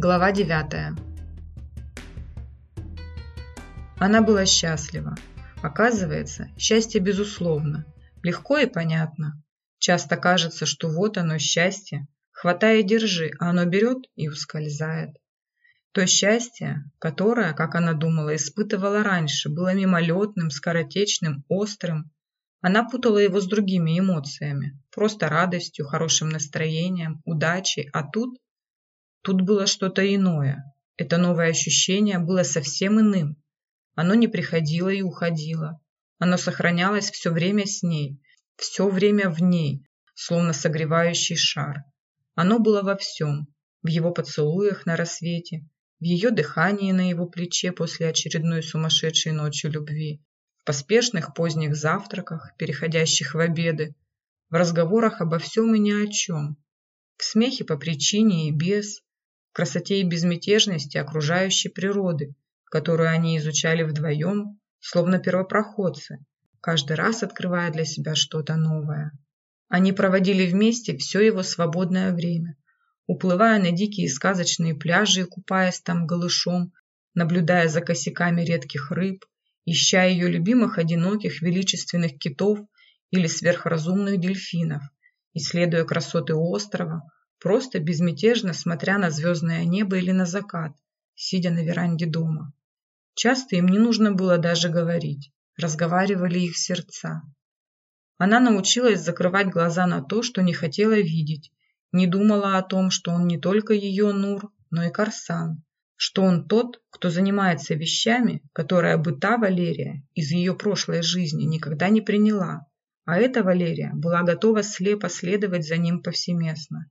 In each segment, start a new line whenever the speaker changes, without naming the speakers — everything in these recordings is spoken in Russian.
Глава 9 Она была счастлива. Оказывается, счастье безусловно, легко и понятно. Часто кажется, что вот оно счастье, хватай и держи, а оно берет и ускользает. То счастье, которое, как она думала, испытывала раньше, было мимолетным, скоротечным, острым. Она путала его с другими эмоциями, просто радостью, хорошим настроением, удачей, а тут Тут было что-то иное. Это новое ощущение было совсем иным. Оно не приходило и уходило. Оно сохранялось все время с ней, все время в ней, словно согревающий шар. Оно было во всем. В его поцелуях на рассвете, в ее дыхании на его плече после очередной сумасшедшей ночи любви, в поспешных поздних завтраках, переходящих в обеды, в разговорах обо всем и ни о чем, в смехе по причине и без, красоте и безмятежности окружающей природы, которую они изучали вдвоем, словно первопроходцы, каждый раз открывая для себя что-то новое. Они проводили вместе все его свободное время, уплывая на дикие сказочные пляжи и купаясь там голышом, наблюдая за косяками редких рыб, ища ее любимых одиноких величественных китов или сверхразумных дельфинов, исследуя красоты острова, просто безмятежно смотря на звездное небо или на закат, сидя на веранде дома. Часто им не нужно было даже говорить, разговаривали их сердца. Она научилась закрывать глаза на то, что не хотела видеть, не думала о том, что он не только ее Нур, но и Корсан, что он тот, кто занимается вещами, которые бы та Валерия из ее прошлой жизни никогда не приняла, а эта Валерия была готова слепо следовать за ним повсеместно.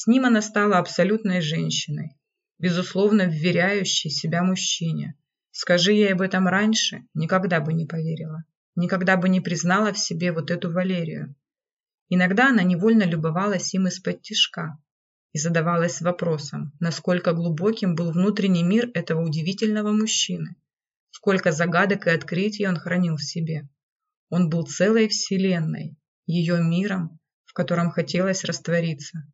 С ним она стала абсолютной женщиной, безусловно вверяющей себя мужчине. Скажи ей об этом раньше, никогда бы не поверила, никогда бы не признала в себе вот эту Валерию. Иногда она невольно любовалась им из-под тишка и задавалась вопросом, насколько глубоким был внутренний мир этого удивительного мужчины, сколько загадок и открытий он хранил в себе. Он был целой вселенной, ее миром, в котором хотелось раствориться.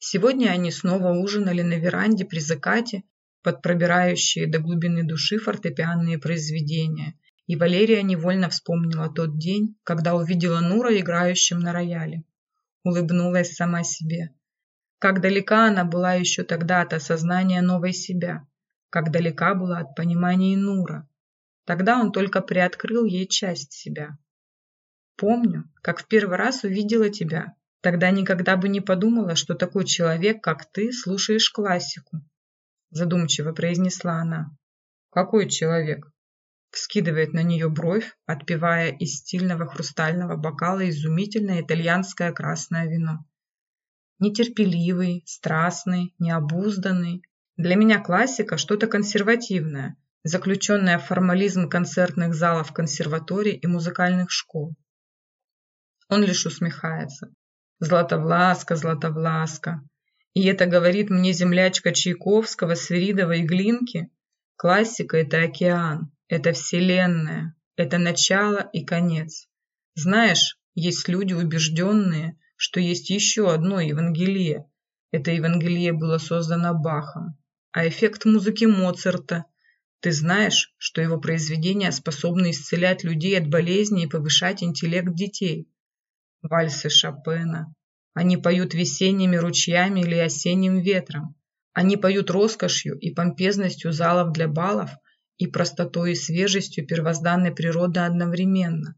Сегодня они снова ужинали на веранде при закате под пробирающие до глубины души фортепианные произведения, и Валерия невольно вспомнила тот день, когда увидела Нура играющим на рояле. Улыбнулась сама себе. Как далека она была еще тогда от осознания новой себя, как далека была от понимания Нура. Тогда он только приоткрыл ей часть себя. «Помню, как в первый раз увидела тебя», Тогда никогда бы не подумала, что такой человек, как ты, слушаешь классику. Задумчиво произнесла она. Какой человек? Вскидывает на нее бровь, отпивая из стильного хрустального бокала изумительное итальянское красное вино. Нетерпеливый, страстный, необузданный. Для меня классика – что-то консервативное, заключенное в формализм концертных залов консерваторий и музыкальных школ. Он лишь усмехается. Златовласка, Златовласка. И это говорит мне землячка Чайковского, Свиридова и Глинки. Классика – это океан, это вселенная, это начало и конец. Знаешь, есть люди убежденные, что есть еще одно Евангелие. Это Евангелие было создано Бахом. А эффект музыки Моцарта – ты знаешь, что его произведения способны исцелять людей от болезней и повышать интеллект детей вальсы Шопена. Они поют весенними ручьями или осенним ветром. Они поют роскошью и помпезностью залов для балов и простотой и свежестью первозданной природы одновременно.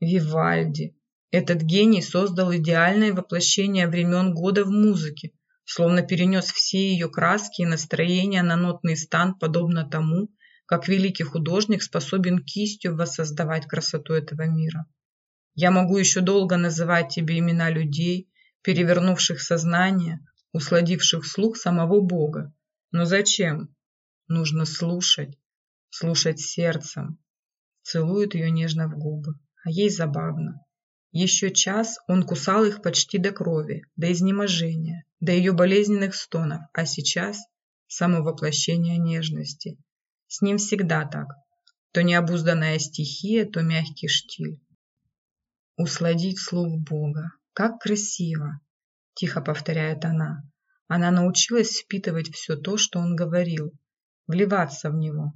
Вивальди. Этот гений создал идеальное воплощение времен года в музыке, словно перенес все ее краски и настроения на нотный стан, подобно тому, как великий художник способен кистью воссоздавать красоту этого мира. Я могу еще долго называть тебе имена людей, перевернувших сознание, усладивших слух самого Бога. Но зачем? Нужно слушать, слушать сердцем. Целует ее нежно в губы, а ей забавно. Еще час он кусал их почти до крови, до изнеможения, до ее болезненных стонов, а сейчас само воплощение нежности. С ним всегда так. То необузданная стихия, то мягкий штиль. Усладить слух Бога. Как красиво! Тихо повторяет она. Она научилась впитывать все то, что он говорил, вливаться в него.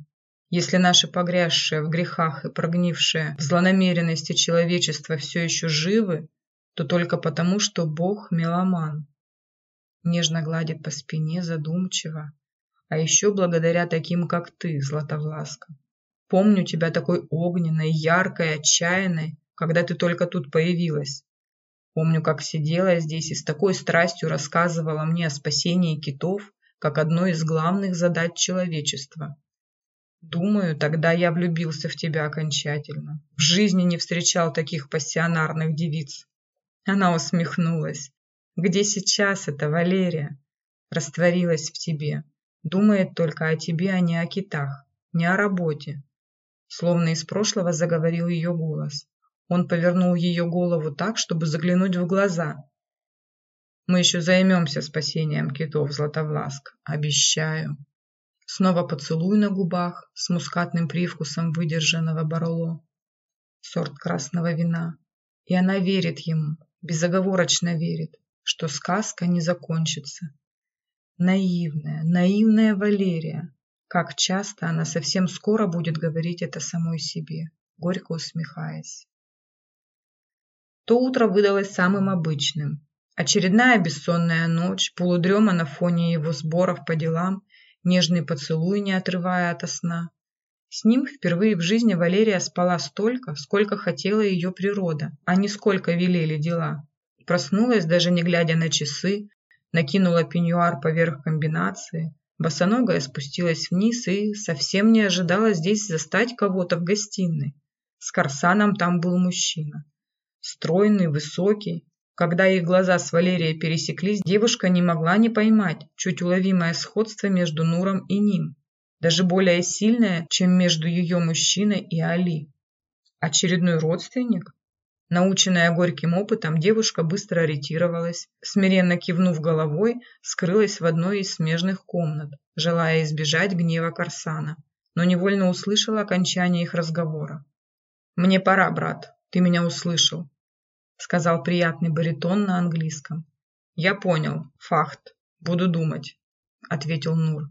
Если наше погрязшее в грехах и прогнившее в злонамеренности человечество все еще живы, то только потому, что Бог – меломан. Нежно гладит по спине задумчиво, а еще благодаря таким, как ты, Златовласка. Помню тебя такой огненной, яркой, отчаянной, когда ты только тут появилась. Помню, как сидела здесь и с такой страстью рассказывала мне о спасении китов, как одной из главных задач человечества. Думаю, тогда я влюбился в тебя окончательно. В жизни не встречал таких пассионарных девиц. Она усмехнулась. Где сейчас эта Валерия? Растворилась в тебе. Думает только о тебе, а не о китах, не о работе. Словно из прошлого заговорил ее голос. Он повернул ее голову так, чтобы заглянуть в глаза. Мы еще займемся спасением китов, Златовласк. Обещаю. Снова поцелуй на губах с мускатным привкусом выдержанного барло. Сорт красного вина. И она верит ему, безоговорочно верит, что сказка не закончится. Наивная, наивная Валерия. Как часто она совсем скоро будет говорить это самой себе, горько усмехаясь. То утро выдалось самым обычным. Очередная бессонная ночь, полудрема на фоне его сборов по делам нежный поцелуй, не отрывая от сна. С ним впервые в жизни Валерия спала столько, сколько хотела ее природа, а не сколько велели дела. Проснулась, даже не глядя на часы, накинула пеньюар поверх комбинации, босоногая спустилась вниз и совсем не ожидала здесь застать кого-то в гостиной. С Корсаном там был мужчина. Стройный, высокий, когда их глаза с Валерией пересеклись, девушка не могла не поймать чуть уловимое сходство между Нуром и ним, даже более сильное, чем между ее мужчиной и Али. Очередной родственник? Наученная горьким опытом, девушка быстро ориентировалась, смиренно кивнув головой, скрылась в одной из смежных комнат, желая избежать гнева Корсана, но невольно услышала окончание их разговора. «Мне пора, брат, ты меня услышал сказал приятный баритон на английском. Я понял. Факт. Буду думать, ответил Нур.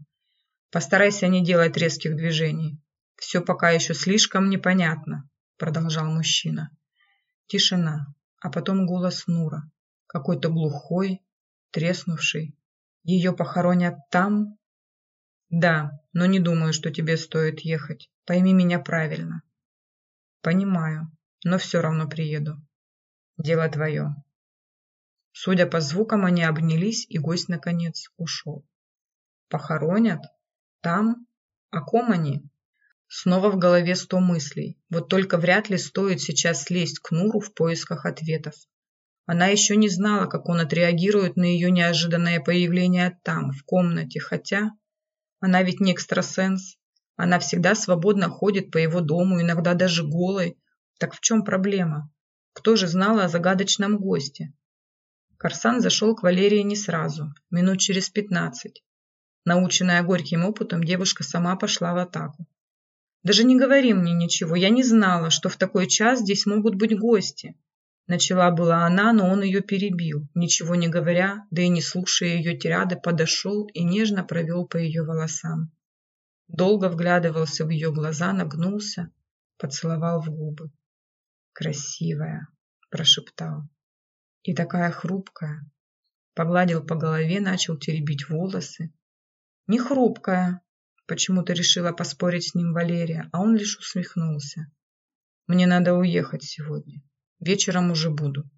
Постарайся не делать резких движений. Все пока еще слишком непонятно, продолжал мужчина. Тишина, а потом голос Нура, какой-то глухой, треснувший. Ее похоронят там? Да, но не думаю, что тебе стоит ехать. Пойми меня правильно. Понимаю, но все равно приеду. Дело твое. Судя по звукам, они обнялись, и гость, наконец, ушел. Похоронят? Там? О ком они? Снова в голове сто мыслей. Вот только вряд ли стоит сейчас лезть к Нуру в поисках ответов. Она еще не знала, как он отреагирует на ее неожиданное появление там, в комнате, хотя... Она ведь не экстрасенс. Она всегда свободно ходит по его дому, иногда даже голой. Так в чем проблема? Кто же знал о загадочном госте? Корсан зашел к Валерии не сразу, минут через пятнадцать. Наученная горьким опытом, девушка сама пошла в атаку. «Даже не говори мне ничего, я не знала, что в такой час здесь могут быть гости». Начала была она, но он ее перебил, ничего не говоря, да и не слушая ее тирады, подошел и нежно провел по ее волосам. Долго вглядывался в ее глаза, нагнулся, поцеловал в губы красивая прошептал. И такая хрупкая. Погладил по голове начал теребить волосы. Не хрупкая почему-то решила поспорить с ним валерия а он лишь усмехнулся. Мне надо уехать сегодня. Вечером уже буду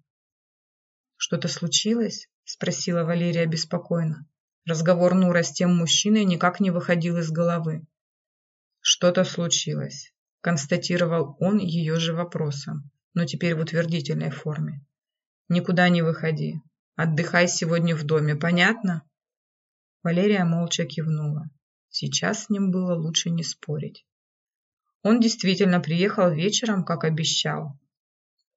что-то случилось спросила валерия беспокойно. Разговор нура с тем мужчиной никак не выходил из головы. Что-то случилось констатировал он ее же вопросом но теперь в утвердительной форме. «Никуда не выходи. Отдыхай сегодня в доме, понятно?» Валерия молча кивнула. Сейчас с ним было лучше не спорить. Он действительно приехал вечером, как обещал.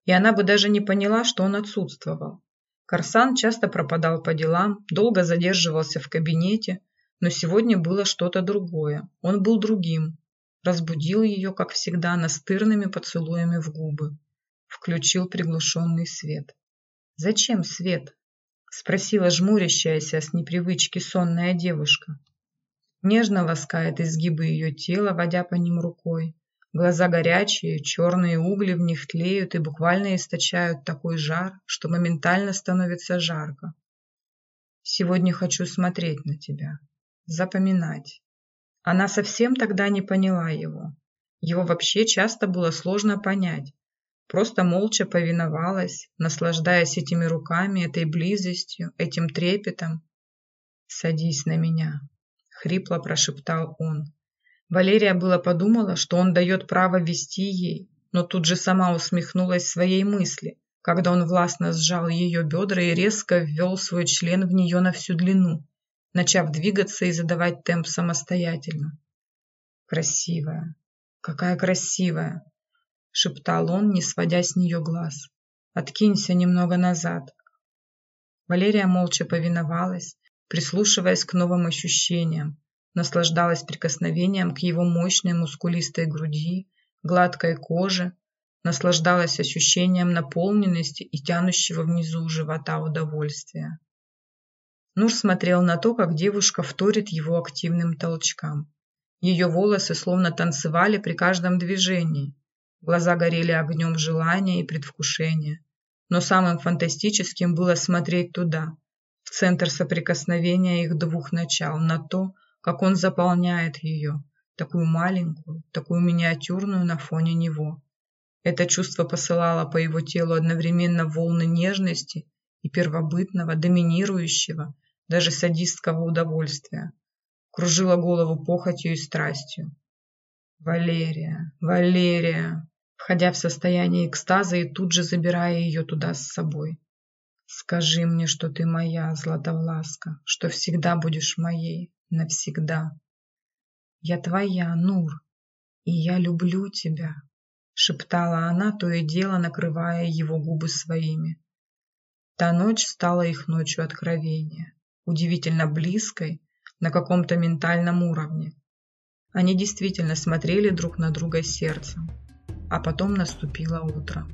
И она бы даже не поняла, что он отсутствовал. Корсан часто пропадал по делам, долго задерживался в кабинете, но сегодня было что-то другое. Он был другим. Разбудил ее, как всегда, настырными поцелуями в губы включил приглушенный свет. Зачем свет? Спросила жмурящаяся с непривычки сонная девушка. Нежно ласкает изгибы ее тела, водя по ним рукой. Глаза горячие, черные угли в них тлеют и буквально источают такой жар, что моментально становится жарко. Сегодня хочу смотреть на тебя, запоминать. Она совсем тогда не поняла его. Его вообще часто было сложно понять. Просто молча повиновалась, наслаждаясь этими руками, этой близостью, этим трепетом. «Садись на меня», хрипло прошептал он. Валерия было подумала, что он дает право вести ей, но тут же сама усмехнулась своей мысли, когда он властно сжал ее бедра и резко ввел свой член в нее на всю длину, начав двигаться и задавать темп самостоятельно. «Красивая! Какая красивая!» — шептал он, не сводя с нее глаз. «Откинься немного назад». Валерия молча повиновалась, прислушиваясь к новым ощущениям, наслаждалась прикосновением к его мощной мускулистой груди, гладкой коже, наслаждалась ощущением наполненности и тянущего внизу живота удовольствия. Нур смотрел на то, как девушка вторит его активным толчкам. Ее волосы словно танцевали при каждом движении. Глаза горели огнем желания и предвкушения. Но самым фантастическим было смотреть туда, в центр соприкосновения их двух начал, на то, как он заполняет ее, такую маленькую, такую миниатюрную на фоне него. Это чувство посылало по его телу одновременно волны нежности и первобытного, доминирующего, даже садистского удовольствия. Кружило голову похотью и страстью. Валерия, Валерия, входя в состояние экстаза и тут же забирая ее туда с собой. Скажи мне, что ты моя, Златовласка, что всегда будешь моей, навсегда. Я твоя, Нур, и я люблю тебя, шептала она, то и дело накрывая его губы своими. Та ночь стала их ночью откровения, удивительно близкой, на каком-то ментальном уровне. Они действительно смотрели друг на друга сердцем, а потом наступило утро.